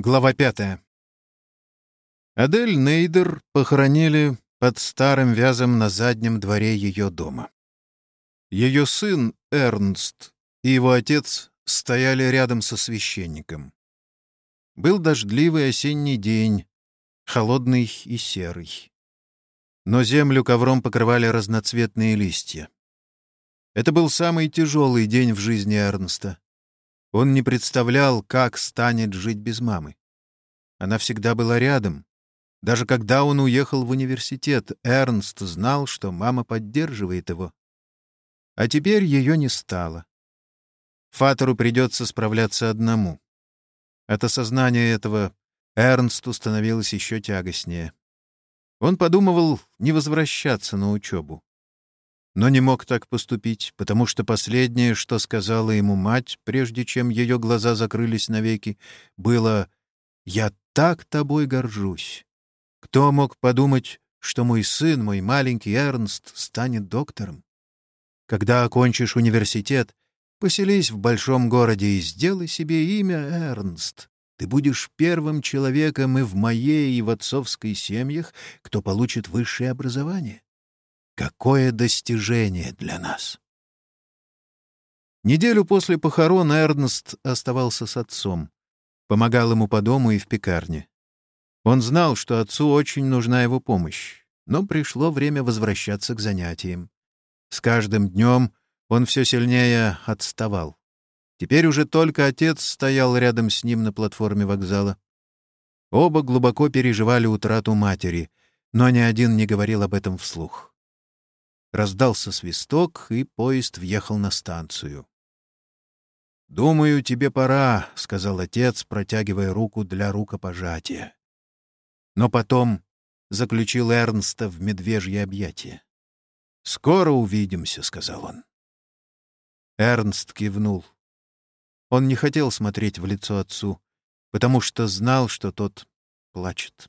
Глава пятая. Адель Нейдер похоронили под старым вязом на заднем дворе ее дома. Ее сын Эрнст и его отец стояли рядом со священником. Был дождливый осенний день, холодный и серый. Но землю ковром покрывали разноцветные листья. Это был самый тяжелый день в жизни Эрнста. Он не представлял, как станет жить без мамы. Она всегда была рядом. Даже когда он уехал в университет, Эрнст знал, что мама поддерживает его. А теперь ее не стало. Фатеру придется справляться одному. От осознания этого Эрнсту становилось еще тягостнее. Он подумывал не возвращаться на учебу но не мог так поступить, потому что последнее, что сказала ему мать, прежде чем ее глаза закрылись навеки, было «Я так тобой горжусь». Кто мог подумать, что мой сын, мой маленький Эрнст, станет доктором? Когда окончишь университет, поселись в большом городе и сделай себе имя Эрнст. Ты будешь первым человеком и в моей, и в отцовской семьях, кто получит высшее образование. Какое достижение для нас! Неделю после похорон Эрнст оставался с отцом. Помогал ему по дому и в пекарне. Он знал, что отцу очень нужна его помощь, но пришло время возвращаться к занятиям. С каждым днем он все сильнее отставал. Теперь уже только отец стоял рядом с ним на платформе вокзала. Оба глубоко переживали утрату матери, но ни один не говорил об этом вслух. Раздался свисток, и поезд въехал на станцию. «Думаю, тебе пора», — сказал отец, протягивая руку для рукопожатия. Но потом заключил Эрнста в медвежье объятие. «Скоро увидимся», — сказал он. Эрнст кивнул. Он не хотел смотреть в лицо отцу, потому что знал, что тот плачет.